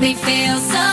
me feel so